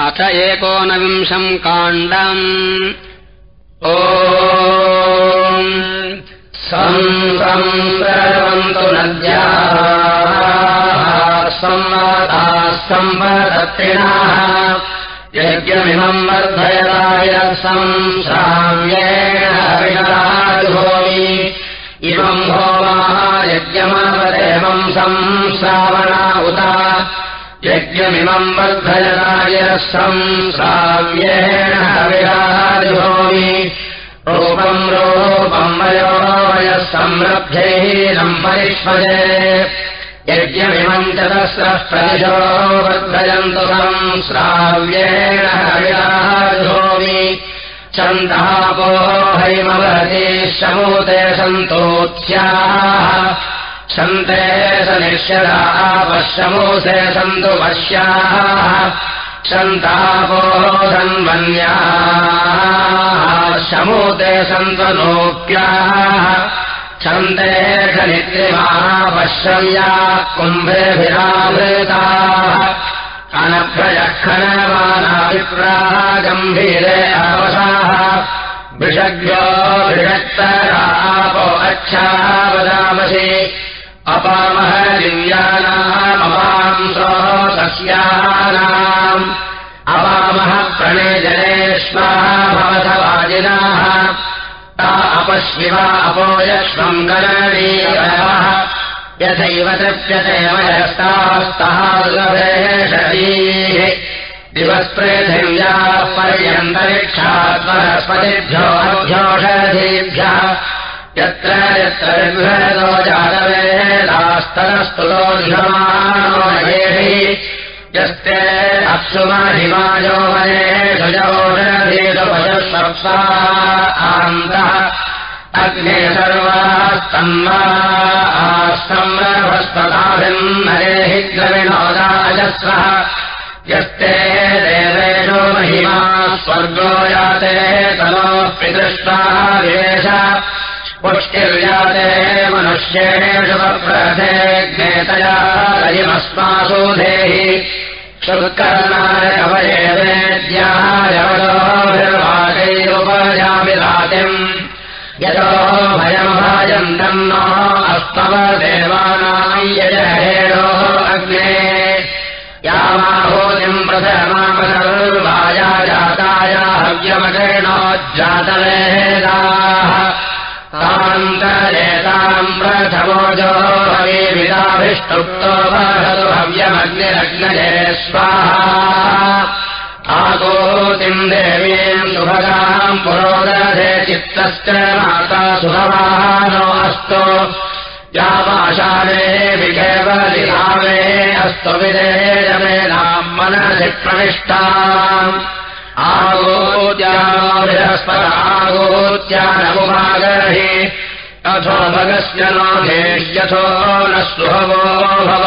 अथ एकोनविंशम् काण्डम्। ओ संसंसर्वन्तु नद्याः। संवादाः संवदत्रिणाः यज्ञमिमम् वर्धयदाय संश्राव्येण इमम् भोमाः यज्ञमवदेवम् संश्रावणा उत यज्ञमिमम् वर्धयनाय संश्राव्येण रूपम् रूपम् वयो वयः संरभ्यैरम् परिष्वजे यज्ञमिमम् चतस्रः प्रदिशो वर्धयन्तु संश्राव्येण विराजभूमि चन्दापो हैमवती शमूते सन्तोत्स्याः सन्ते सनिष्यदा पश्यमोसे सन्तु पश्याः। सन्तापो सन्वन्याः शमूते सन्तनोप्याः छन्दे पश्यव्याः कुम्भेभिरावृताः। अनभ्रयखनमानाभिप्राः गम्भीरे अवसाः। वृषज्ञो वृषक्तरापो अच्छाः वदामसि अपामः दिव्यानामपांसो सस्यानाम् अपामः प्रणयजनेष्वाः भवथवाजिनाः ता अपशिवा अपोयक्ष्मम् गणनीयः यथैव तृप्यते वयस्तास्तः शरीः दिवस्पृथिव्याः पर्यन्तरिक्षात्मरस्पतिभ्यो अभ्योषधीभ्यः यत्र यत्र विभेदो जातवेदास्तरस्तुतो धिमानोहि यस्ते अप्सुमहिमाजो वनेषजोषधीषपशस्वप्सा आन्तः। अग्ने सर्वास्तम्मा आस्तम्रभस्पदाभिन्नरेहि द्रविणोदाजस्रः यस्ते देवेषो महिमा स्वर्गो याते तनो पिदृष्टाः विवेश पुष्टिर्याते मनुष्येषु प्रथे ज्ञेतया रयिमस्मासु धेहि शुल्कर्णाय कवये वेद्यायवलोभिर्वाचैरुपजामि रातिम् यतो भयमभाजन्तम् नो अस्तव देवानाम् यजहेणोः अग्ने। यामाहोतिम् प्रथमापसर्वाया जाताया हव्यमकेणोज्जातवेदाः वहतु हव्यमग्निरग्नये स्वाहा आगोतिम् देवीम् सुभगाम् पुरोदधे चित्तश्च माता सुभवानो अस्तु यामाशाले विकेवलिलामे अस्तु विदेयमे नाम् मनसि प्रविष्टा आगोत्यागोत्यानमुमागर्हि अथो भगस्य धेष्यथो न सुभवो भव।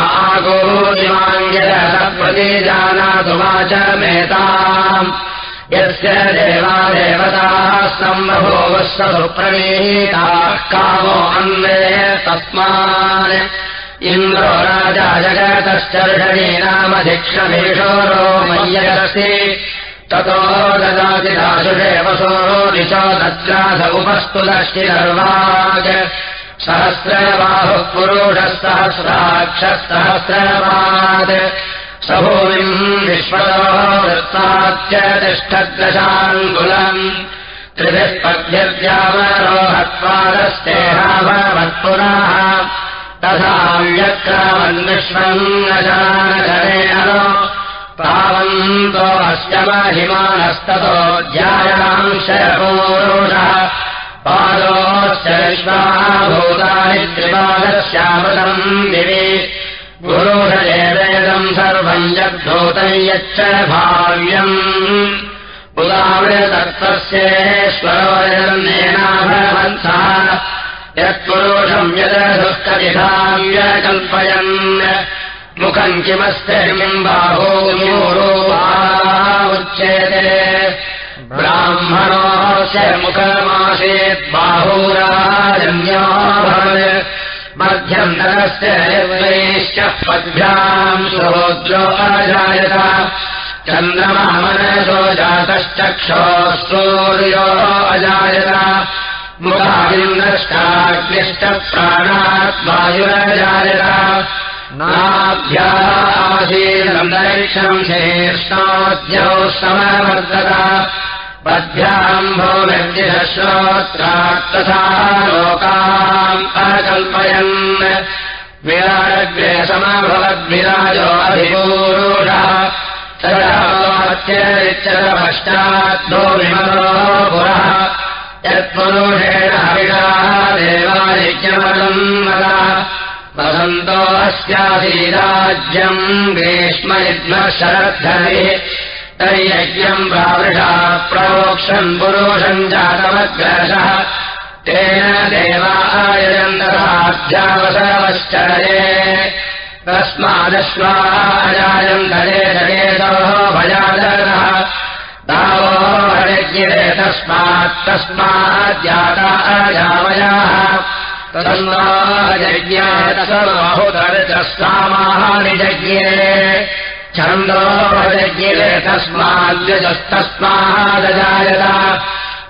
आगोदिमाङ्गप्रति जानातु वाचमेताम् यस्य देवादेवताः सम्भोवः सुप्रणीताः कामो अन्वे तस्मान् इन्द्रो राजा जगतश्चर्षणी नामधिक्षमेषोरो मय्यस्ति ततो ददाति दाशुषेवसो दिशो दद्रास उपस्तुलश्चिरर्वाक् सहस्रबाहुः पुरुषः सहस्राक्षःसहस्रवात् सभूमिम् विश्वतो वृत्ताच्च तिष्ठद्दशाङ्कुलम् त्रिभिःपद्यद्यावरोहत्वादस्तेहाभवत्पुनः तथा व्यक्रामन्विश्वम् न जानकरेण तावन्तो अस्य महिमानस्ततो ध्यायांशपूरुषः पादोश्च विश्वाभूतानि त्रिपादस्यामृतम् दिवि गुरुषयेवेदम् सर्वम् यद्धूतम् यच्च भाव्यम् उदावृतत्त्वस्येश्वरोयन्नेनाभवन्तः यत्पुरुषम् यदुःखविधाव्यकल्पयन् मुखम् किमस्ति किम् बाहोरो उच्यते ब्राह्मणोस्य मुखमासीत् मध्यन्तरस्य निर्वैश्च पद्भ्याम् अजायत। चन्द्रमामनसो जातश्चक्षो सूर्यो अजायत नाभ्यासीदन्तरिक्षम् शेष्टाद्यौ समवर्तत पद्भ्याम्भो तथा अकल्पयन्। विराजग्रे समभवद्विराजो अधिपूरुषः तदात्यरिच्यपश्चाद्धो विमलो पुरः यत्पुरुषेण हरिणाः देवायज्ञमलम् मदा वसन्तो अस्यासीराज्यम् ग्रीष्मयुग्मशरद्धरे तर्यज्ञम् प्रावृषा प्रोक्षन् पुरुषम् जातमग्रशः तेन देवायजन्तराध्यावसरवश्चरे तस्मादश्वाजायन्तरे जगेतोः भजातरः तावो हरिज्ञिरे तस्मात् अजामयाः तस्माजज्ञातसर्वहुतर्चस्वामाहानिजज्ञे छन्दोभजज्ञिरे तस्माद्यजस्तस्मादजायत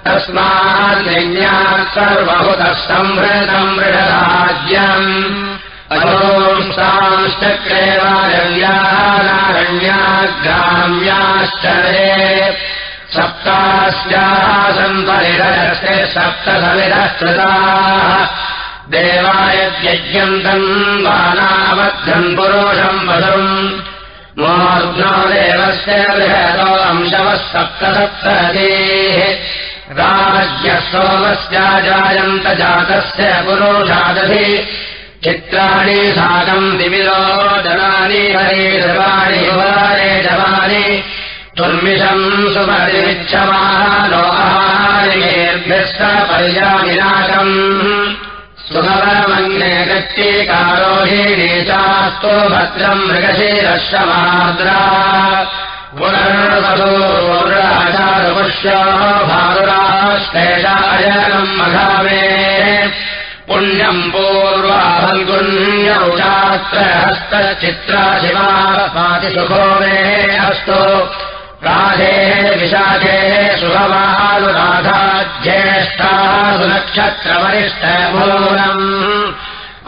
तस्माज्ञात् सर्वहुतः संहृतम् मृडराज्यम् अयोंसांश्चक्रेवारण्यानारण्याग्राम्याश्च सप्तास्यासन् परिरजस्य सप्तसमिरः कृताः देवायद्यज्ञम् तन्वानावद्धम् पुरुषम् वसुम् मूर्ध्नो देवस्य बृहतो अंशवः सप्तसप्तदेः राज्ञः सोमस्याजायन्त जातस्य पुरुषादधि। चित्राणि साकम् विविधो जनानि हरे सर्वाणि युवारे जवानि आहारेभ्यश्च पर्याविनाकम् सुभवमन्ये गच्छीकारोहीणी चास्तु भद्रम् पुनर्वधूराचारुपुष्यो भारुराश्लेषायनम् मघामे पुण्यम् पूर्वा फल्गुण्यौ चात्र हस्तचित्रा शिवा मे अस्तु राधे विशाखे सुभवानुराधा ज्येष्ठासु नक्षत्रवरिष्ठमूलम्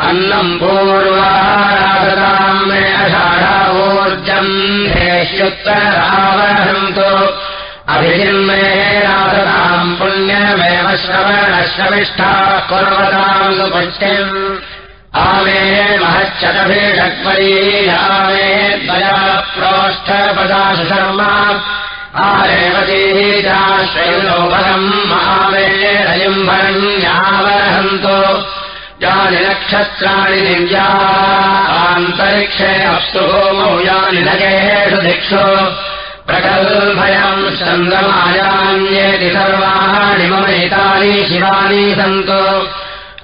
अन्नम् पूर्वाराधताम् मे अषाढावोर्जम्। हेष्युत्तरावहन्तु अभिजिन्मे राधताम् पुण्यमेव श्रवणश्रविष्ठा कुर्वताम् सुपुष्टिम् आमे महच्चतभिषक्वरी आमे द्वया प्रोष्ठपदासु शर्मा आरेवतीजाश्रयोपरम् आमे रयिम्भरण्यावहन्तो यानि नक्षत्राणि दिव्या आन्तरिक्षे अप्सु होमौ यानि नगेषु दिक्षु प्रकल्भयम् चन्द्रमायान्येति सर्वाणि ममेतानि शिवानि सन्तु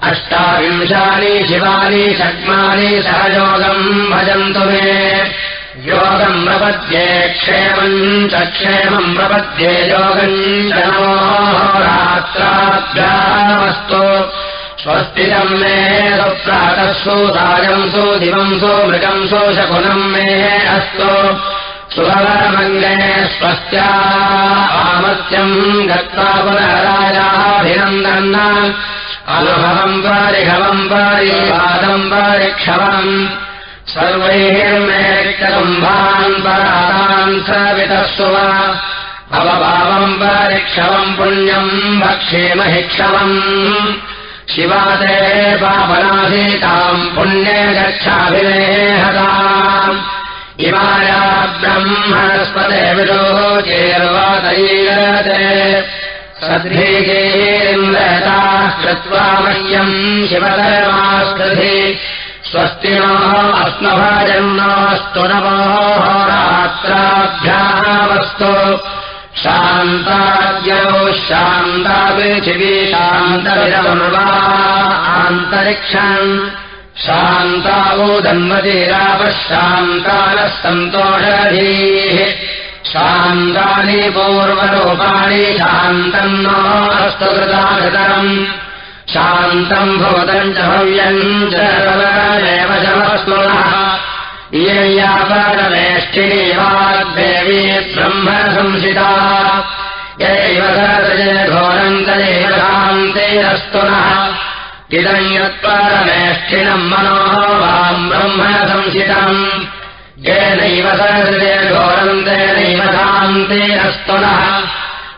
अष्टाविंशानि शिवानि षड्मानि सहयोगम् भजन्तु मे। योगम् प्रपद्ये क्षेमम् च क्षेमम् प्रपद्ये योगम् च नोरात्राभ्यामस्तु स्वस्तिकम् मे सुप्रातः सुराजम् सु दिवम् सु मृगम् सु शकुनम् मे अस्तु। सुभवरमङ्गले स्वस्त्या आमत्यम् गत्वा पुनराजाभिनन्दन् अनुभवम् परिघवम् परिवादम् परिक्षवम्। सर्वैर्मेरिक्तकुम्भान् परातान् सवितस्तु वा अवभावम् परिक्षवम् पुण्यम् भक्षेमहिक्षवम् शिवादे पापनासीताम् पुण्ये गच्छाभिनेहताम्। इमाया ब्रह्मणस्पते विरोचेर्वादैरते सद्भिगेन्द्रताः कृत्वा मह्यम् शिवधर्मास्कृधि। स्वस्तिनो अस्मभजन्नोऽस्तु नमो रात्राभ्यामस्तु शान्ताद्यौ शान्तापृथिवी शान्तविरमर्वा आन्तरिक्षम् शान्तावोदन्मतिरावः शान्तानः सन्तोषधीः शान्तानि पूर्वरूपाणि शान्तम् नो अस्तु कृताकृतरम् शान्तम् भवतम् च भव्यम् चेव शमस्मृणः इयया परमेष्ठिनी वाग्देवी ब्रह्म संसिता यैव घोरम् तदेव शान्तेरस्तु नः। इदम् यत्परमेष्ठिनम् मनोः वाम् ब्रह्म संसितम् येनैव सहृदे घोरम् तेनैव शान्तेरस्तु नः।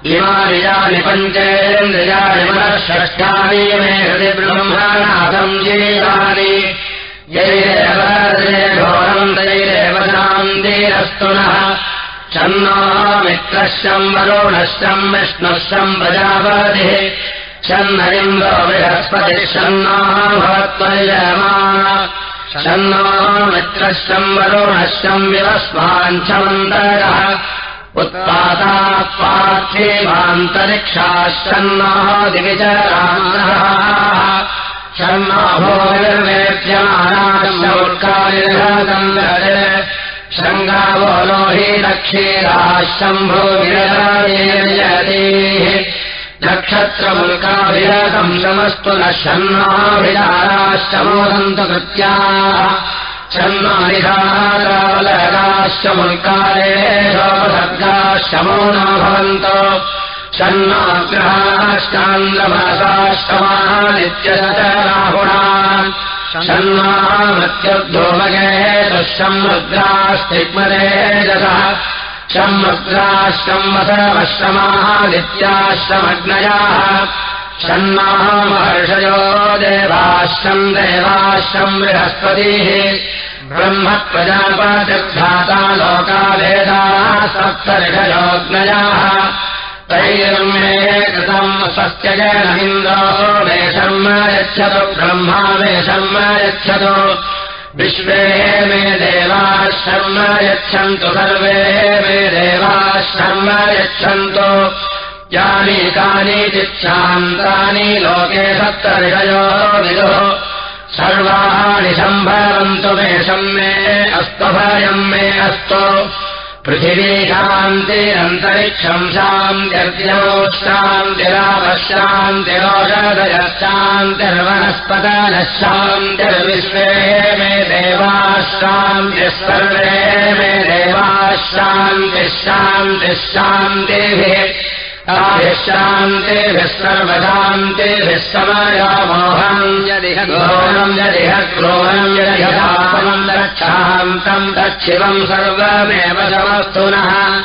इमानि पञ्चेन्द्रियाणि मनः षष्ठानि मे हृदि ब्रह्मणाथम् जीवानि। यैरेव घोरम् तैरेव शान्तिरस्तु नः। शन्नो मित्रश्यम् वरुणश्यम् विष्णुश्यम् प्रजापतिः। शन्नरिन्द्रो बृहस्पतिः शन्नो भवत्वर्यमा शन्नो मित्रश्यम् वरुणश्यम् विवस्माञ्चमन्तरः उत्पादाः पार्थिवान्तरिक्षाश्चन्नो दिविचरामः शर्मा भोर्वेद्यमानाशौर्कारिहसन्दरे शृङ्गावो हि दक्षीराः शम्भो विरयतेः नक्षत्रमुल्काभिरसं शमस्तु न शन्नाभिराश्चमोदन्तु कृत्याः शन्नानिधारावलगाश्च मुल्कारे शोपसर्गाश्चमो न भवन्तो षण्णाग्रहाश्चान्द्रमनसाश्चमाः नित्यशराहुणा षण्णामत्यद्धोमगे दुःशम् रुद्रास्तिग्मदेजसः शम्रुद्राश्रम् वसवश्रमाः नित्याश्रमग्नयाः षण्णामहर्षयो देवाश्रम् देवाश्रम् बृहस्पतिः। ब्रह्म प्रजापतिर्धाता लोकावेदाः सप्तऋषयोग्नयाः तैर्मे कृतम् स्वस्य जनिन्द्रो मे शर्म यच्छतु ब्रह्मा मे शर्म यच्छतु विश्वे मे देवाः शर्म यच्छन्तु सर्वे मे देवाः शर्म यच्छन्तु। यानि कानि चिच्छान्तानि लोके सप्तऋषयो विदुः। सर्वाणि सम्भवन्तु मे शम्मे अस्तु भयम् मे अस्तु पृथिवी शान्तिरन्तरिक्षम् शान्तिरापशान्तिरोषदयश्चान्तिर्वनस्पतनः शान्तिर्विश्वे मे देवाः शान्तिः सर्वे मे देवाः शान्तिः शान्तिः शान्तिभिः सर्वशान्तिभिः समयामोहम् यदिह घोरम् यदिह क्रोरम् यदिहापमम् रक्षान्तम् दक्षिवम् सर्वमेव समस्तु नः।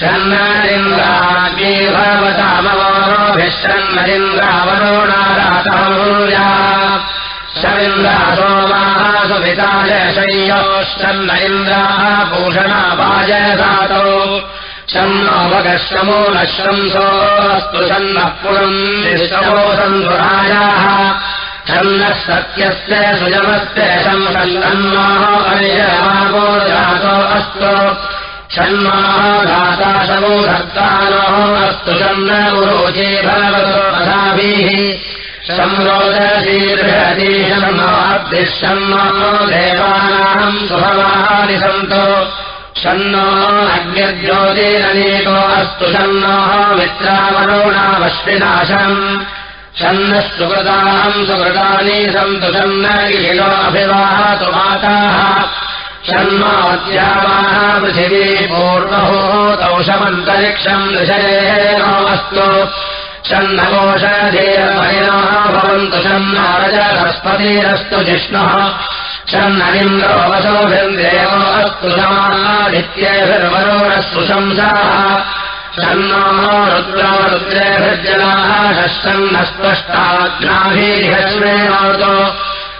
शन्नरिन्द्राग्ने भवतामवोभिः शन्नरिन्द्रावरोणारातमूल्या शरिन्द्रासोमाः सुविताय शय्योश्चन्न इन्द्राः भूषणापायसातौ शन्नोपगश्रमोनश्रंसोऽस्तु शन्नः पुरम् निश्चमो सन्धुरायाः छन्नः सत्यस्य सुजमस्य शंसन्नः अयमागो जातो अस्तु षण्माः घाताशमो धत्तानोः अस्तु शन्न गुरोचे भगवतो अधाभिः संरोदशीर्हति शन्नाब्धिः शन्नो देवानाम् सुभवानि सन्तो शन्नो अग्निर्ज्योतिरनेको अस्तु शन्नोः मित्रावरोणावश्विनाशम् शन्नः सुकृताम् सुकृतानि सन्तु शन्न गिलोऽभिवाहतु माताः। शन्नोऽध्यावाः पृथिवी पूर्वभूतौषमन्तरिक्षम् दृशयेनोऽस्तु शन्नकोषधीरमयिनः भवन्तु शन्नारजहस्पतिरस्तु जिष्णुः शन्नरिन्द्रोऽवसोभिर्देवो अस्तु समादित्यैर्वरोणस्तु शंसाः शन्नो रुद्रो रुद्रेभिर्जनाः षष्टन्नस्पष्टाग्नाभिरिहश्रेणोतो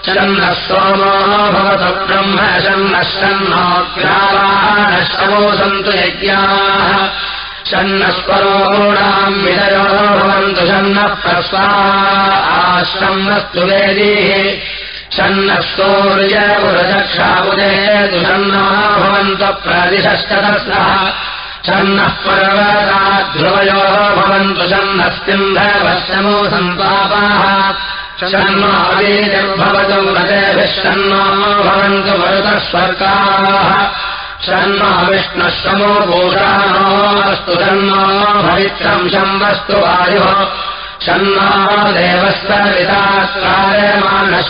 शन्नः सोमो भवतु ब्रह्म शन्नः शन्नोऽग्रावाः नश्वो सन्तु यज्ञाः। शन्नस्परोणाम् विदयो भवन्तु शन्नः प्रस्वा आश्रम्नस्तु वेदीः शन्नः सूर्यपुरदक्षाबुदे दुषन्नः भवन्तु प्रतिशश्चतस्रः शन्नः पर्वताध्रुवयोः भवन्तु शन्नस्तिन्धवश्यमो सन्तापाः शन्नावीर्भवतु व्रतेभिः शन्नो भवन्तु मरुतः स्वर्गाः शन्नो विष्णुः समो भूषाणो अस्तु शन्नो भवित्रम् शम्बस्तु वायुः शन्नो देवस्तविताकारमानः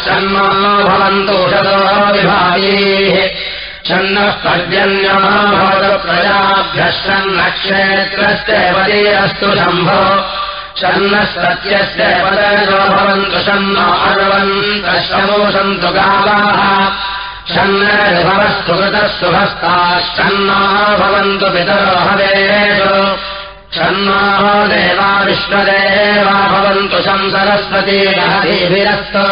शन्नो भवन्तु विभागीः शन्नः पर्जन्यो भवतप्रजाभ्यः शन्नक्षेत्रस्य पदीरस्तु शम्भो शन्नस्तत्यस्य पदयो भवन्तु शन्नो शमो सन्तु गावाः। शन्नभवस्तु कृतः सुभस्ताश्चन्नो भवन्तु पितरो हवेषु षण्मा देवा विश्वदेवा भवन्तु शं सरस्वतीभिरस्तु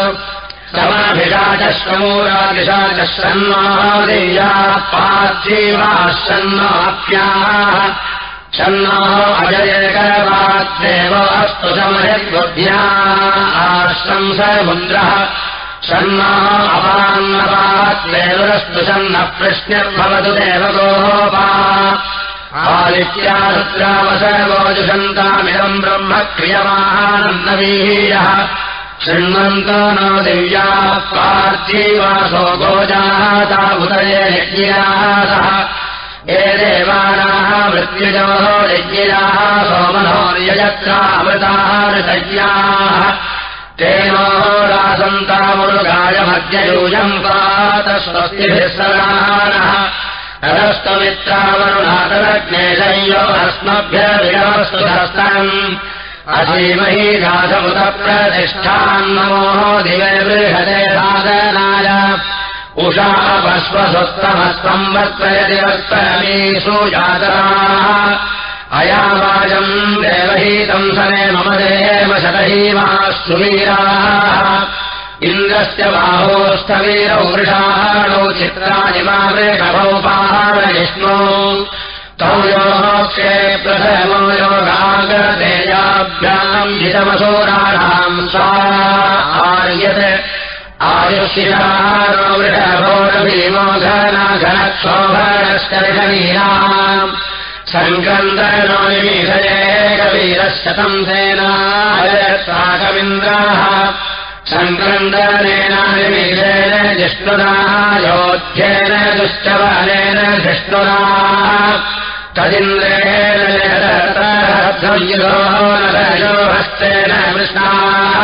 समभिषाचश्रमूरादिशा च षण्मा देव्या पार्थीवाश्चन्माप्याः षण्मा अजयकरवाद्देव अस्तु आश्रं समुद्रः षण्मा अपान्नपाद्देवरस्तु शन्नः प्रश्निर्भवतु देवगोपा आदित्यारुद्रावसर्वोजुषन्तामिदम् ब्रह्म क्रियमानन्दवीयः शृण्वन्त नो दिव्याः पार्थीवासो गोजाता उदये यज्ञिरासः ये देवानाः मृत्युजोः यज्ञिराः सोमनोर्यजत्रामृताः तेनोरासन्तामुरुगायमद्ययूयम् पात स्वस्तिभिः सदानः तदस्तमित्रावरुणातरज्ञेशयो अस्मभ्यविरवस्तु हस्तम् असीमही गाधमुतप्रतिष्ठान्नमो दिवे बृहते साधनाय उषा जातराः। अयावाजम् देवहीतम् सने मम देव शतहीमा सुवीराः इन्द्रस्य बाहोस्थवीरौ वृषाणौ चित्राणि मा वृषभौ पाहारजिष्णो तौ योक्षे प्रथमो योगागतेयाभ्याम् जितमसोराणाम् सा आर्यत्। आयुषिषारो वृषभो भीमो घनघनक्षोभणश्चर्षणीयाम् सङ्क्रन्दनो निमीषये कवीरशतम् सेनाय साकमिन्द्राः सङ्क्रन्दनेनानिमीषेण जिष्णुराः योध्येन दुश्चवनेन जिष्णुराः तदिन्द्रेण नरयो हस्तेन कृष्णाः।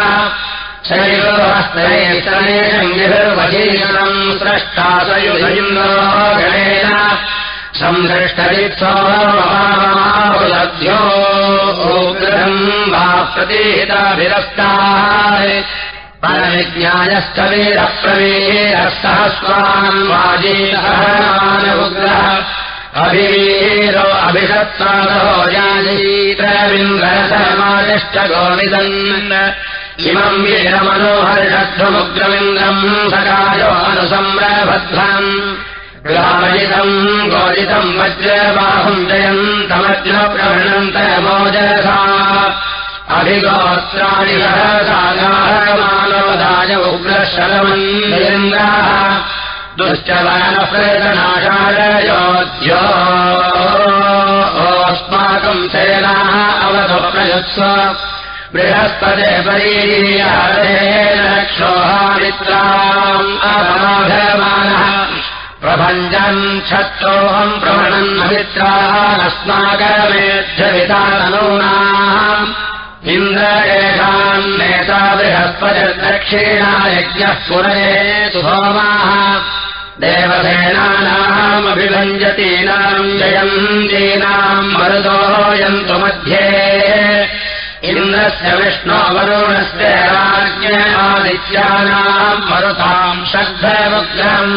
शैलो हस्तैतनेभिर्वजीकरम् स्रष्टासयुधयुन्दो गणेन। संसृष्टदित्सोलभ्यो गृहम् वा प्रतीताभिरस्ताय परविज्ञायश्च वीरप्रवीरसहस्वान् वाजीहमानउग्रः अभिवीरो अभिषत्सादो याजीत्रविन्द्रसमादिष्ट गोविदन् इमम् वीरमनोहर्षध्वमुग्रविन्द्रम् सकायो अनुसम्रभध्वम् ग्रामजितम् गोजितम् वज्रबाहुम् जयन्तमज्रप्रवृणन्तमोजसा अभिगोत्राणि सहसागाहमानवदाय उग्रशलमन्दिन्द्राः दुश्चवनप्रेतनाशारयोध्योऽस्माकम् सेनाः अवधप्रयुत्स्व बृहस्पते परीयादेन क्षोहामित्राम् अवमाभमानः प्रभञ्जन् क्षत्रोऽहम् प्रवणन्नमित्रास्माकमेध्यवितानूनाम् इन्द्रयेषान्नेता बृहस्पतिर्दक्षिणा यज्ञः पुरे सुभोमाः देवसेनानामभिभञ्जतीनाम् जयन्तीनाम् मरुदोयन्तु मध्ये। इन्द्रस्य विष्णोवरुणस्य राज्ञादित्यानाम् मरुताम् शब्दमुग्रम्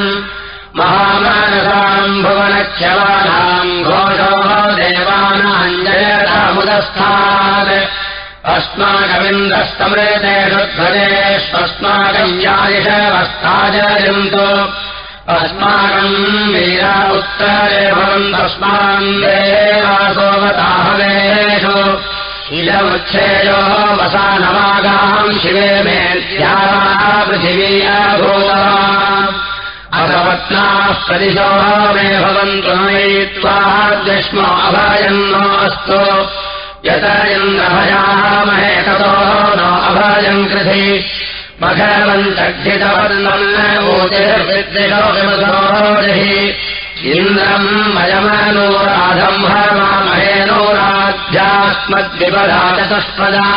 महामानसाम् भुवनक्षवानाम् घोषो देवानाम् जयतामुदस्थात् अस्माकमिन्द्रस्तमृतेष्वस्माकम् यायिषवस्ताजयन्तु अस्माकम् वीरा उत्तरे भवन्तस्मान् देवासोमताहवेषु। इदमुच्छेयो वसानमागाम् शिवे मेत्याः पृथिवीयाभूता असवत्नाः प्रतिशो मे भवन्तु नयित्वा दश्मो अभयन्नोऽस्तु यत इन्द्रभयामहे ततो नो अभयम् कृधि मघवन्तक्षितवर्णन्नोतिर्विद्यलोकमधोरिः इन्द्रम् मयमनोराधम् हरमामहे नोराध्यात्मद्विपदा चतुष्पदा।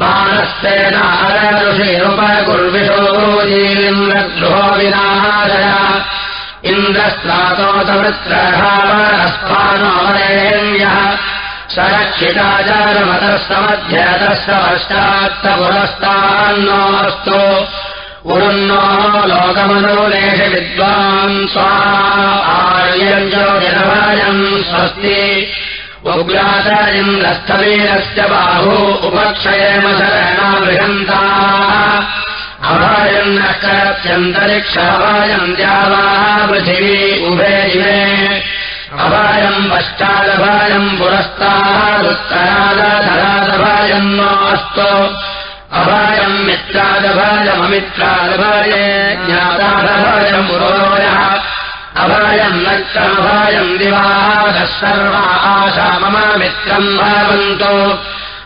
बाणस्तेनारऋषिरुपगुर्विशोजीन्द्रगृहो विनाशय इन्द्रस्नातोतवृत्रभावरस्फानोमरेण्यः सरक्षिताचारमतस्तमध्यतस्य पश्चात्तपुरस्तान्नोऽस्तु उरुन्नो लोकमनोलेश विद्वान् स्वा आर्यञ्जोजनवायम् स्वस्ति। उग्राचार्यन्द्रस्थवीरस्य बाहु उपक्षयेम शरणा बृहन्ता अभायम् नष्टत्यन्तरिक्षाभायम् द्यावाः पृथिवी उभे इमे अभायम् पश्चादभायम् पुरस्तादुत्तरादधरादभायम् नो अस्तु। अभायम् पुरोयः अभायम् नक्तमभायम् दिवाः सर्वा आशा मम मित्रम् भावन्तो।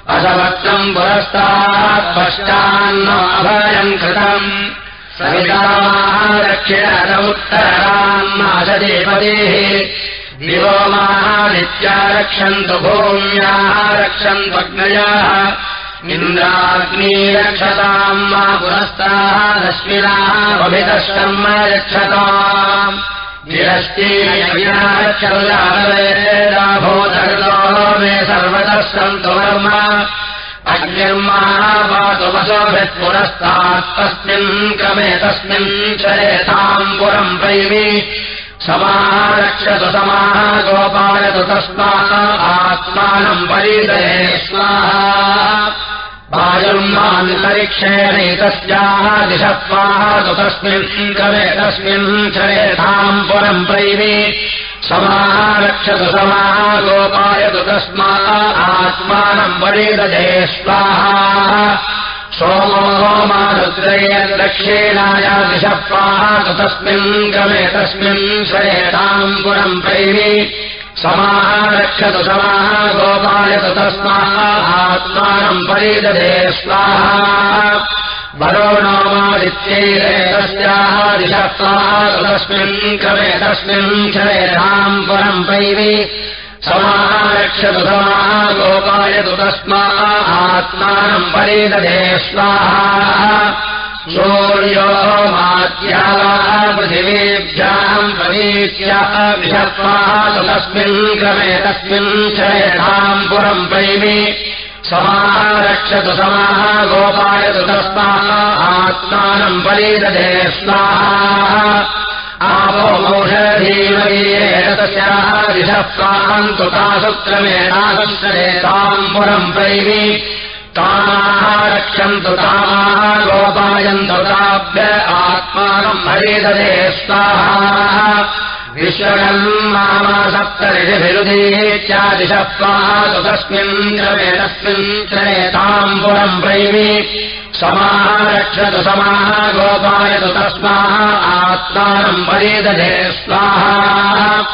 असवक्त्रम् पुरस्तात् पश्चान्न अभयम् कृतम्। सवितामाहारक्षिण उत्तरान्नाशदेपदेः दिवो माहानित्या रक्षन्तु भूम्याः रक्षन्त्वग्नयाः इन्द्राग्नी रक्षताम् मा पुरस्ताः रश्मिनाः अभितशर्म रक्षताम् गिरश्चीयक्षरुजाभूतकृतो मे सर्वतः सन्तु वर्म अग्निर्मा वसोभित्पुरस्तात्तस्मिन् क्रमे तस्मिन् चरेताम् पुरम् प्रैमि समाः गोपालतु तस्मात् आत्मानम् परिदये स्वाहा। वायुर्मान्तरिक्षेणैतस्याः दिशत्वाः तु तस्मिन् क्रमे तस्मिन् चरेताम् पुरम् प्रैमि समारक्षतु समाः गोपायतु तस्मात् आत्मानम् परिदये स्वाहा सोमो मारुद्रयेर्दक्षिणाया दिशत्वाः तु तस्मिन् क्रमे तस्मिन् शरेताम् पुरम् प्रैमि। समारक्षतु समाः गोपायतु तस्माः आत्मानम् परिदधे स्वाहा। वरोणो मादित्यैरेतस्याः दिशत्वाः तस्मिन् क्रमे तस्मिन् क्षरेताम् पुरम् पैवि समारक्षतु समाः गोपायतु तस्माः आत्मानम् परिदधे स्वाहा। सूर्यो मात्याः पृथिवीभ्याम् प्रवीत्याः विषत्वाः तस्मिन् क्रमे तस्मिन् शरेणाम् पुरम् प्रैमि। समारक्षतु समाः गोपायतु तस्माः आत्मानम् परिदधे स्वाहा आपो मोषधीमयेतस्याः दिशत्वान्तु तासु क्रमेणासुश्रेताम् पुरम् प्रैमि तामाः रक्षन्तु तामाः गोपायन्तु ताभ्य आत्मानम् हरिदरे स्वाहा विश्वगम् मामा सप्तऋषिभिरुदीत्यादिशत्वातु तस्मिन् क्रमे तस्मिन् चरेताम् पुरम् प्रैमि समाः रक्षतु समाः गोपायतु तस्माः आत्मानम् परिदधे स्वाहा।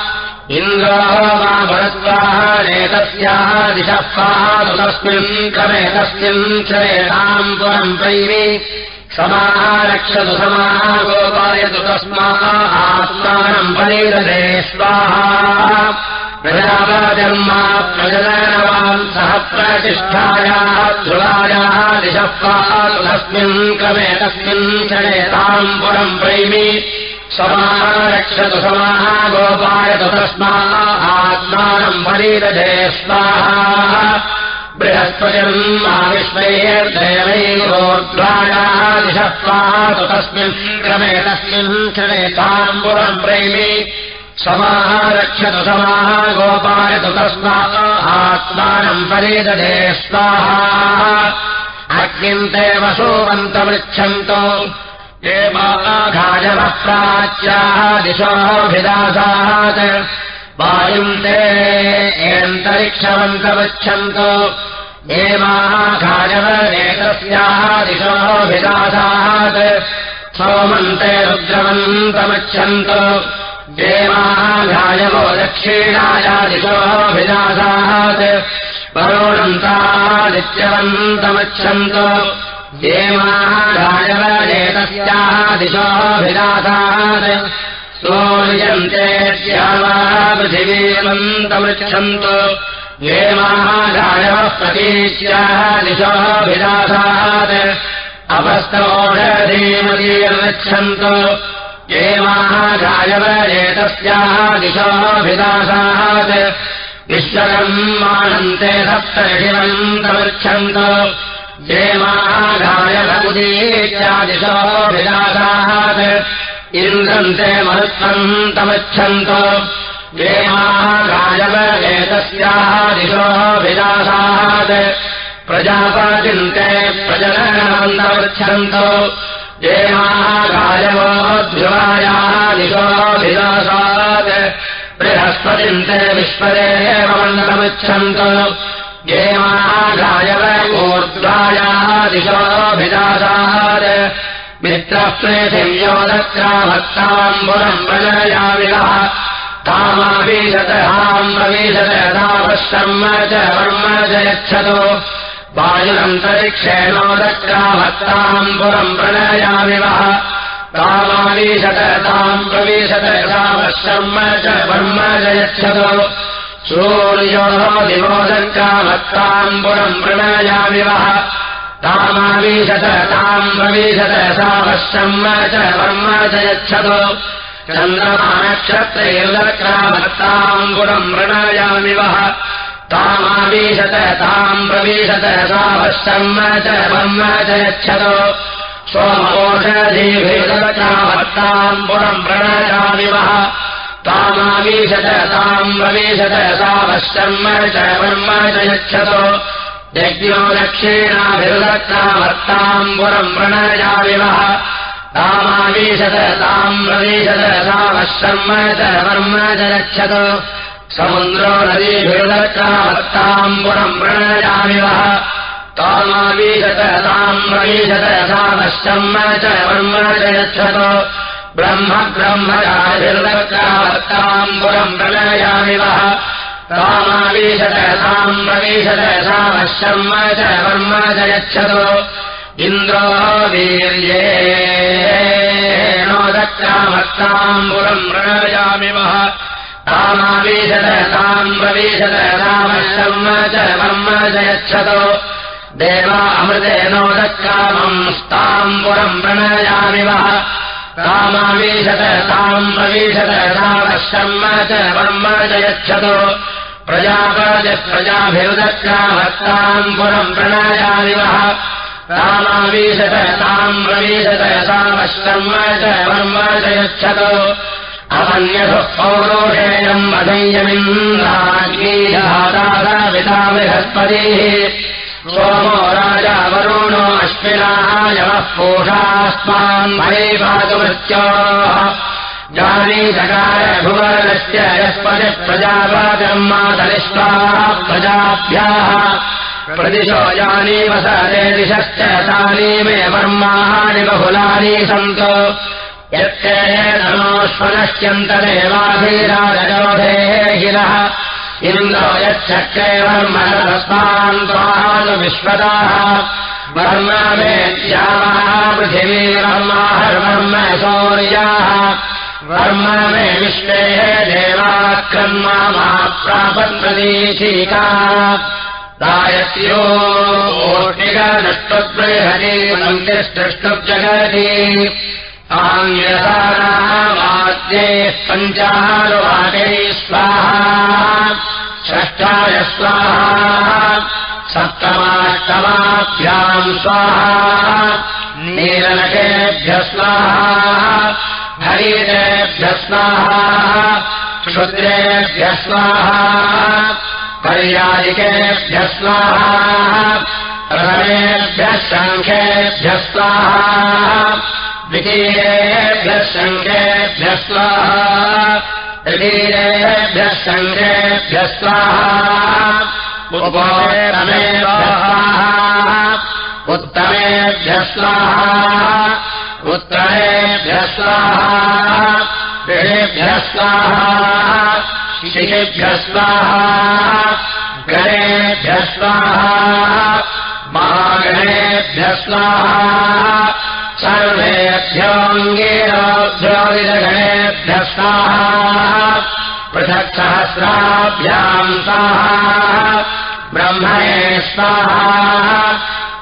इन्द्रो मा भरद्वाहानेतस्याः दिशः पातु तस्मिन् क्रमे तस्मिन् चरेणाम् पुरम् प्रैमि। समारक्षतु समाः गोपायतु तस्माः आत्मानम् परिदधे स्वाहा प्रजापजन्मा प्रजनवान् सह प्रतिष्ठायाः ध्रुवायाः दिशः पातु तस्मिन् क्रमे तस्मिन् चरेताम् पुरम् प्रैमि समारक्षतु समाः गोपायतु तस्माः आत्मानम् परिदधे स्वाहा। बृहस्पतिम् आविश्वैर्देवैरोद्वायाः दिशत्वातु तस्मिन् क्रमे तस्मिन् क्षणेताम् पुरम् प्रेमि समाः गोपायतु तस्माः आत्मानम् परिदधे स्वाहा। अग्निन्ते वसूवन्तमृच्छन्तो घाजवः प्राच्याः दिशोभिदासात् वायुन्ते एन्तरिक्षवन्तवच्छन्तो एमाघाजवरेतस्याः दिशोभिदासात् सोमन्ते रुद्रवन्तमच्छन्तो देवाघाजवो दक्षिणाया दिशोभिदासात् वरोणन्तादित्यवन्तमच्छन्तो देवाघाजवरेतस्याः दिशोभिदासात् सूर्यन्ते पृथिवीमन्तमृच्छन्तु ये महागायवः प्रतीच्याः दिशोभिलासात् अपस्तोषधीमतीर्गच्छन्तु ये महागायव एतस्याः दिशोभिलासात् विश्वकम् मानन्ते सप्तशिवन्तमृच्छन्तु ये महागायवुदीत्यादिशोभिलासात् इन्द्रन्ते मरुत्वम् तमच्छन्तो ये महागायव एतस्याः दिशोः विलासात् प्रजापचिन्ते प्रजननमन्तमच्छन्तो ये महागायवोऽध्युवायाः दिशोः विलासात् बृहस्पतिन्ते विश्वदेव मण्डलमिच्छन्तो ये महागायव ऊर्ध्वायाः दिशोभिलासात् मित्रः प्रवीशत तापश्रम च वर्म च यच्छतो वायुरन्तरिक्षेणोदक्रामत्ताम्बुरम् प्रणयाविलः तामावीशत ताम् च वर्म च यच्छतो सूर्यो दिवोदक्रामत्ताम्बुरम् प्रणयाविलः तामावीशत ताम् प्रवीशत सावश्रम च वर्म च यच्छतो चन्द्रमानक्षत्रैर्लक्रामत्ताम् गुणम् मृणायामि वः। तामावीशत ताम् प्रवीशत सावश्रम च वर्म च यच्छतो। सोमोषधीभिर्लक्रामत्ताम् पुरम् प्रणयामि वः तामावीशत ताम् प्रवीशत सावश्रम च वर्म च यच्छतो। यज्ञो दक्षिणाभिर्लक्रामत्ताम् पुरम् प्रणयाविवः तामावीशत ताम् प्रवीशत सामश्रम च वर्म च यच्छत समुद्रो नदीभिर्लक्रामत्ताम् पुरम् प्रणयाविवः तामावीशत ताम् प्रवीशत सामश्रम च वर्म च यच्छत। ब्रह्म ब्रह्मजाभिर्लक्रामत्ताम् पुरम् प्रणयामिवः तामावीशत ताम् प्रवीशत सामश्रम च वर्म च यच्छतो। इन्द्रो वीर्येणोदक्रामत्ताम् पुरम् प्रणयामि वः तामावीशत ताम् प्रवीशत रामश्रम च वर्म च यच्छतो। देवा अमृतेनोदक्रामम् स्ताम् पुरम् प्रणयामि वः। ताम् प्रवीशत रामश्रम च वर्म च यच्छतो। प्रजापजप्रजाभिरुदक्रामत्ताम् पुरम् प्रणयामि वः। रामावीशत ताम् प्रवीशत सामश्रम च वर्म च अमन्यथुः पौरोषेयम् अधञ्जमिन्दागीधादाविता बृहस्पतिः सोमो राजा वरुणो अश्विनाः यमः पोषास्मान् मये पातुमृत्योः जानी सकार भुवनस्य यस्पतिः प्रजापाकर्मातरिष्टाः प्रजाभ्याः। प्रदिशो जानी वसते दिशश्च तानि मे वर्माणि बहुलानि सन्तो यत्ते नमोष्वनश्यन्तदेवाभिराजोधेः गिरः इन्द्रो यच्छक्रे वर्मस्मान् त्वानु विश्वदाः वर्म मेत्यामः पृथिवी वर्माहर्वर्म शौर्याः वर्म मे विश्वेः देवाक्रन्मा मा प्रापन्नदीशीका दायत्योष्टिगनष्टबृहति मन्दिष्टुजगति आङ्ग्यसानामाद्ये पञ्चानुवाकै स्वाहा। षष्ठाय स्वाहा। सप्तमाष्टमाभ्याम् स्वाहा। नीलनकेभ्य स्वाहा। हरितेभ्य स्वाहा। क्षुद्रेभ्य स्वाहा। पर्यायिकेभ्य स्वाहा। रमेभ्यः शङ्खेभ्यः स्वाहा। द्वितीयेभ्यः शङ्खेभ्यः स्वाहा। तृतीयेभ्यः शङ्खेभ्यः स्वाहा। उत्तमेभ्यः स्वाहा। उत्तरेभ्यः स्वाहा। ऋषेभ्यः स्वाहा। शिशेभ्यः स्वाहा। गणेभ्यः स्वाहा। महागणेभ्यः स्वाहा सर्वेभ्योऽङ्गेरोभ्यो विदगणेभ्यः स्वाहा ब्रह्मणे स्वाहा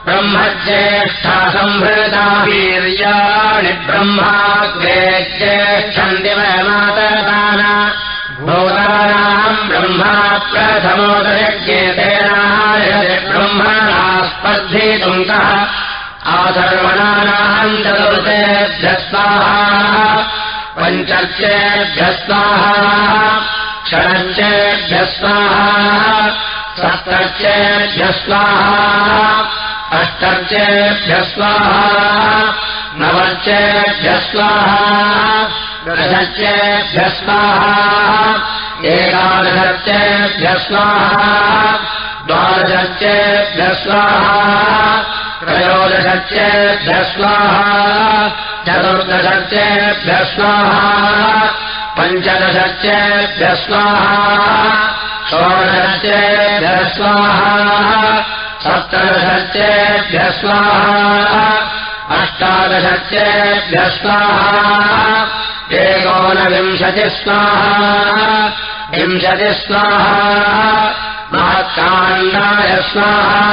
ब्रह्मज्येष्ठा संहृता वीर्याणि ब्रह्माग्रे ज्येष्ठम् दिवमातरतान भूतानाम् ब्रह्मा प्रथमोदयज्ञेतेनाय ब्रह्मणा कः आधर्वणानाम् स्वाहा पञ्चर्चेभ्यः स्वाहा षडश्चेभ्यः स्वाहा सप्तर्चेभ्यः स्वाहा अष्टर्चेभ्यः स्वाहा नवर्चेभ्यः स्वाहा दशर्चेभ्यः स्वाहा एकादशर्चेभ्यः स्वाहा द्वादशर्चेभ्यः स्वाहा त्रयोदशर्चेभ्यः स्वाहा चतुर्दशर्चेभ्यः स्वाहा पञ्चदशर्चेभ्यः स्वाहा षोडशर्चेभ्यः स्वाहा सप्तदशर्चेभ्यः स्वाहा अष्टादशर्चेभ्यः स्वाहा एकोनविंशतिः स्वाहा विंशतिः स्वाहा महत्काण्डाय स्वाहा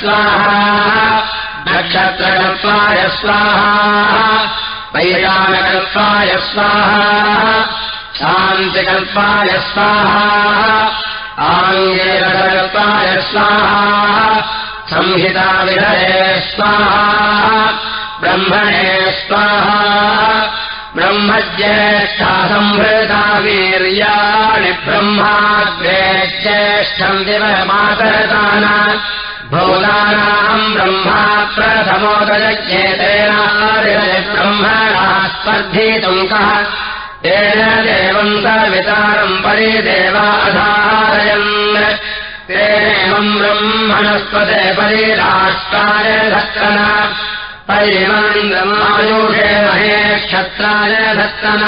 स्वाहा नक्षत्रकल्पाय स्वाहा वैराणकल्पाय स्वाहा शान्तिकल्पाय स्वाहा आङ्गेरकल्पाय स्वाहा संहिताविधये स्वाहा ब्रह्मणे स्वाहा ब्रह्मज्येष्ठा संहृता वीर्याणि ब्रह्माग्रे ज्येष्ठम् दिवमातरतान भूतानाम् ब्रह्मा प्रथमोदयज्ञेतेन ब्रह्मणा स्पर्धितुम् कः तेन देवम् सवितारम् परिदेवाधारयन् तेनेवम् ब्रह्मणस्पते परिराष्ट्राय धत्तन परिमन्द्रमायुषे महे क्षत्राय धत्तन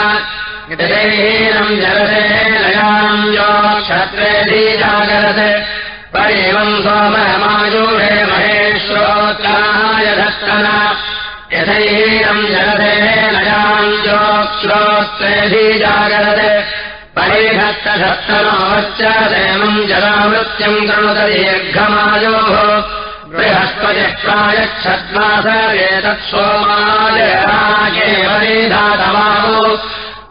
हीनम् जलते लयाम् यो क्षत्रे धीजागरत् परिमम् सोममायुषे महेश्वोत्राय धत्तन यथैनम् जलधे नयाम् जोक्ष्रोत्रेऽधिजागरत् परिभक्तधत्तमोच्च देवम् जलावृत्यम् कृणुत दीर्घमायोः परिधातमावो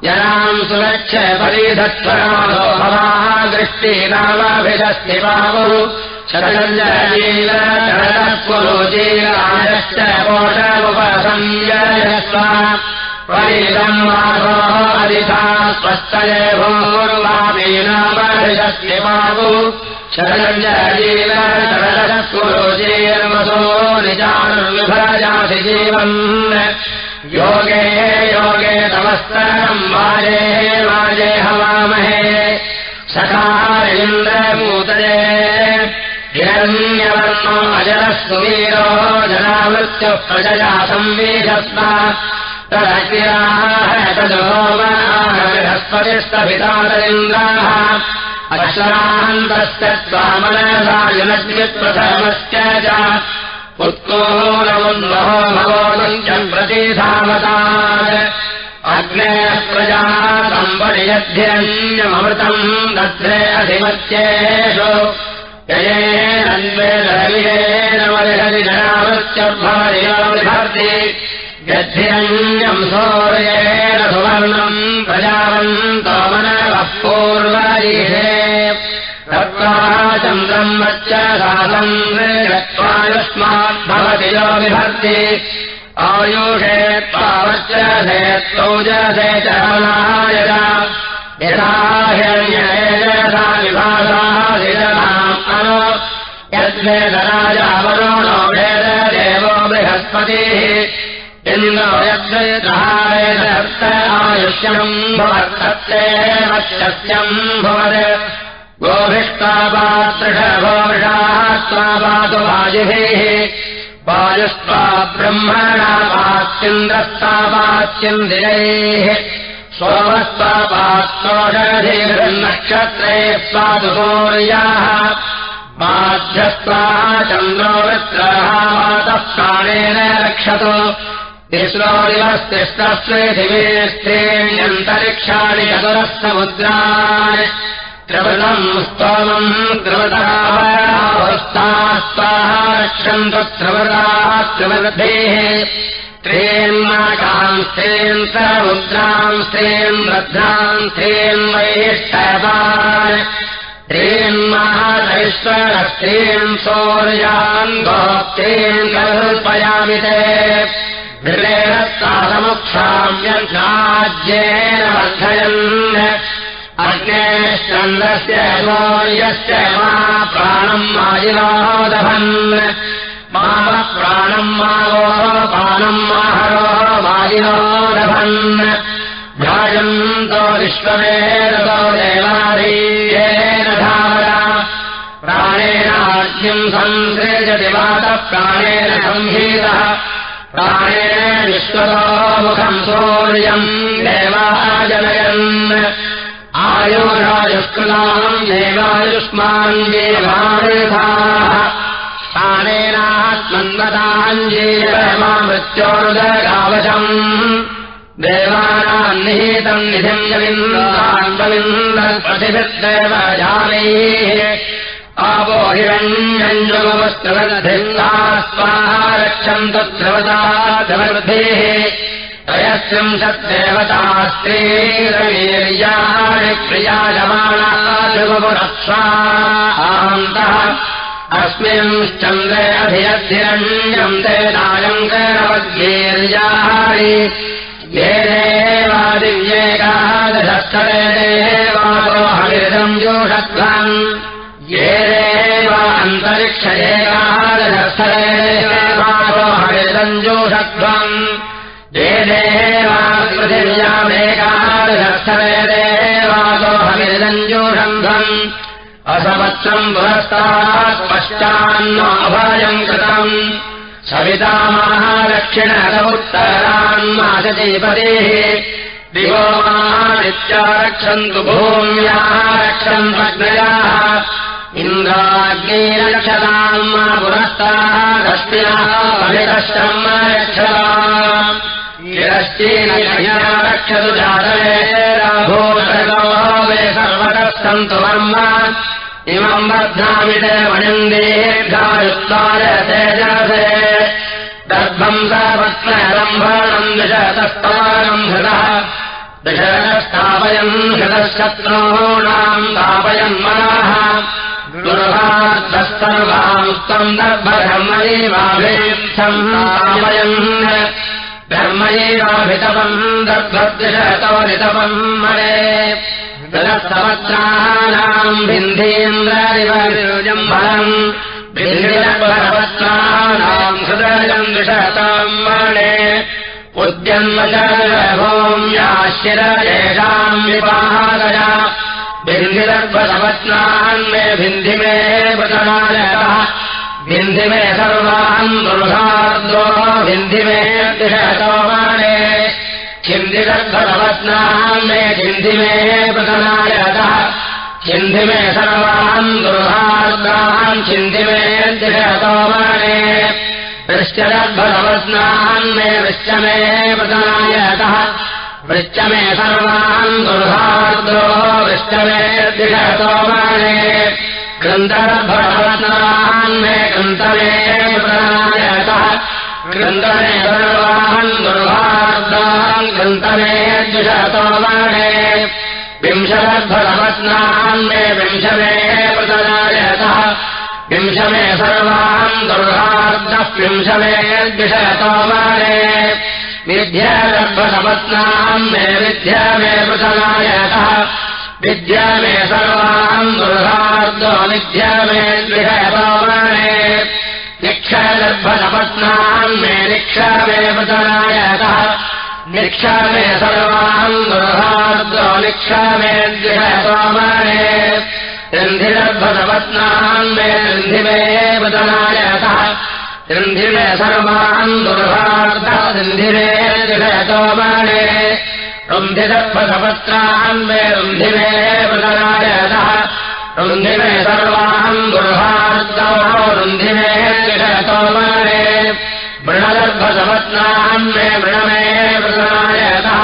जनाम् सुरक्ष परिधत्वरामो भवाः दृष्टिनामाभिधस्ति बाहुः शरञ्जलीलशरपुरुजीरायश्च कोशमुपसंयस्व परिदम् माधोः अधिथा स्वस्तये जीवन् योगे योगे तमस्तरम् वाजे वाजे हवामहे सखारेन्द्रमूतये हिरण्यवर्णो अजरः सुवीरो जनावृत्युः प्रजया संवेशस्व तदकिराः तदोमनाहृहस्पतिस्तभितारेन्द्राः अश्रान्तस्य त्वामनसायुनद्विप्रथमस्य च उत्कोलमुन्महो भवोदञ्चम् प्रतिधावतात् अग्नेः प्रजा सम्परियद्धिरन्यमृतम् दध्रे अधिमत्येषु। ययेनन्वेदरविहेन वर्षदिजनावृत्यर्भवति यद्धिरन्यम् सौर्येण सुवर्णम् सासम् गत्वायुष्माद्भवति यो विभर्ति। आयुषे त्वावच्च सेत्तौजसे च मनायजा यथा विभासादिजनाम् अनो। यद्वेदराजावरो नो वेददेवो बृहस्पतिः। आयुष्यम् भवत्सत्येव सत्यम् भवत् पातु वायुभिः वायुस्त्वा ब्रह्मणा वाच्यन्द्रस्तावाच्यन्दिरैः सोमस्त्वापात्रोषधीर्नक्षत्रे स्वादुभोर्याः माध्यस्त्वा चन्द्रोवृत्रः मातः प्राणेन रक्षतु। दिवेस्त्रेण्यन्तरिक्षाणि चतुरः समुद्राणि त्रिवृतम् स्तोमम् त्रिवृतावस्तास्ताः रक्षन्तु त्रिवृताः त्रिवृद्धेः त्रेन्माकाम् स्त्रेन् समुद्राम् स्त्रेन् वृद्धाम् स्त्रेन् वैष्टवान् त्रेन्महादैश्वरस्त्रीम् सौर्यान् गोप्त्रेन् कल्पयामि ते हृदयस्तासमुक्षाम्यज्ञाज्येन वर्धयन् अग्नेश्चन्द्रस्य शौर्यस्य मा प्राणम् माजिनोदभन् माम प्राणम् मावो पानम् माहरो वाजिनोदभन् ध्यायन्तो विश्वमेरतो देवारीयेन धारा। प्राणेनाज्ञम् संसृजति वातः प्राणेन संहीतः। प्राणेन विश्वतो मुखम् सौर्यम् देवाजनयन् आयोरायुष्कृताम् देवायुष्मान् देवायुधाः। प्राणेनात्मन्वताञ्जीरमा मृत्योरुदगावशम् देवानाम् निहितम् निधिम् जविन्द्रान्वविन्दप्रतिभिर्देव जानैः आपो हिरण्यञ्जमवस्त्रवदधिन्दा स्वाहा रक्षन्तु ध्रुवता धवृद्धेः त्रयस्त्रिंशद्देवतास्त्रीरवीर्याणि प्रियायमाना ध्रुवपुरस्वान्तः अस्मिंश्चन्द्रे अधिरधिरण्यम् ते नायम् करवद्वीर्याणि ये देवादिव्येकादशस्थले देवातो हविदम् जोषध्वम् ये देवान्तरिक्ष एकादशस्थले देवातो हविदम् जोषध्वम् असवत्सम् पुरस्तात् पश्चान्नोऽभयम् कृतम्। सविता महालक्षिणगमुत्तरान्माशतीपतेः दिवो मादित्या रक्षन्तु भूम्याः रक्षन्तग्नयाः इन्द्राग्नेरक्षताम् मा पुरस्ताः दष्टिनः पवितश्रम रक्षता जातवे सर्वतः सन्तु वर्म इमम् बध्नामि ते मणिन्दीर्घायुत्वाय तेजसे दर्भम् सर्वत्नरम्भणम् दशतस्तवानम् हृदः। दशरस्थापयन् हृदशत्रूणाम् स्थापयन् मनः। गुरुभार्धस्तर्वामुक्तम् दर्भधर्मयैवाभिक्षम् स्थापयन् धर्मयैवाभितपम् दर्भद्विषतोरितपम् मरे फलम् भिन्दिरपरवत्राणाम् हृदयम् द्विषताम् मणे उद्यन्मचभूम्याशिरयेषाम् विपादया भिन्दिरपरवत्रान् मे भिन्धि मे वृतनायः भिन्धि मे सर्वान् दुर्गार्द्रो भिन्धि मे द्विषतो मणे छिन्दिगर्भवत्नाम् मे छिन्धि मे मे सर्वान् दुर्भार्गान् छिन्धि मे दिशतोमणे वृश्चगर्भवत्नान् मे वृश्च मे प्रतनायतः वृश्च मे सर्वान् दुर्भार्गो वृश्च मे दिशतोमणे ग्रन्थगर्भवत्नान् मे ग्रन्थ मे प्रतनायतः ग्रन्थमे सर्वान् दुर्भार्गान् ग्रन्थमे द्विषतोमणे विंशगर्भवत्नान् मे विंशमे प्रतनायतः विंशमे सर्वान् दुर्भार्गः विंशमे द्विषतोमणे विद्यागर्भवत्नान् मे विद्या मे प्रतनायतः विद्या मे सर्वान् दुर्भार्गो विद्या मे द्विषतोमणे निक्षदर्भसपत्नान् मे निक्षमे पतनायतः निक्षमे सर्वान् दुर्भार्दो निक्षमे द्विषतोमणे रन्धिरर्भसपत्नान् मे रन्धिमे पतनायतः रन्धिरे सर्वान् दुर्भार्द रन्धिरे द्विषतोमणे रुन्धिदर्भसपत्रान् मे रुन्धिमे पतनायतः रुन्धिमे सर्वान् दुर्भार्दो रुन्धिमे द्विषतोमणे मृणगर्भसपत्नान् मे प्रसनायतः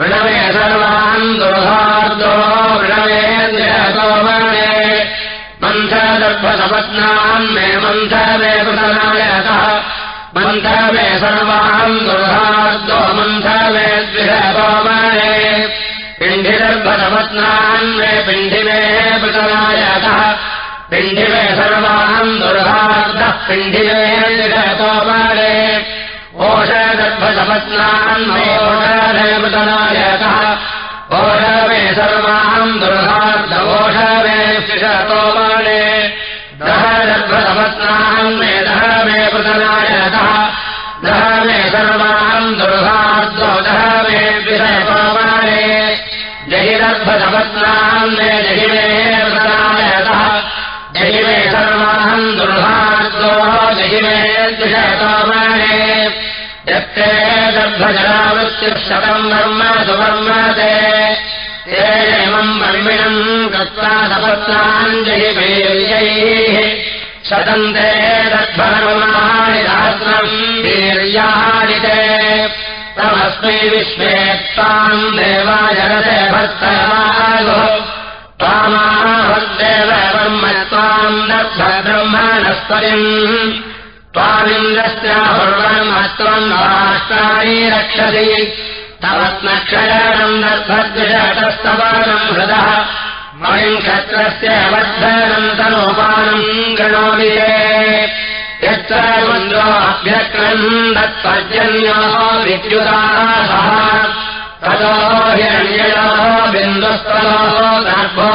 मृणमे सर्वान् दुर्भार्दो मृणमे द्विषतोमणे मन्थगर्भसपत्नान् मे मन्थमे प्रसनायतः मन्थमे सर्वान् दुर्भार्दो मन्थमे द्विषतोमणे पिण्डिगर्भसपत्नान् मे पिण्डिमे पिण्डिमे सर्वान् दुर्भार्दः पिण्डिमे द्विषतोमणे ओषगर्भसपत्नान् मे ओषदेवतनायतः ओषवे सर्वान् दुर्भार्दवोषवे द्विषतोमणे दह गर्भसपत्नान् मे दह मे प्रतनायतः दह मे सर्वान् दुर्भार्दो दह मे द्विषतोमणे जहि गर्भसपत्नान् मे जहि द्विषतोमणे यत्ते गर्भजरावृत्तिशतम् वर्म सुवर्मते। एवम् वर्मिणम् कृत्वा सपत्नाञ्जलि वीर्यैः शतन्ते दर्भरमाणि सहस्रम् वीर्याणिते तमस्मै विश्वे त्वाम् देवाजगते भर्तरागो त्वामाहद्देव ब्रह्म त्वाम् दर्भब्रह्मणस्पतिम् त्वामिन्द्रस्याहुर्वन्मत्वम् राष्ट्राणि रक्षसि। तवत्नक्षयम् दर्भद्विषतस्तवानम् हृदः। मयम् क्षत्रस्य वर्धनम् तनोपानम् दत्पर्जन्यो विद्युदासः ततो हिरण्ययो बिन्दुस्तलो गर्भो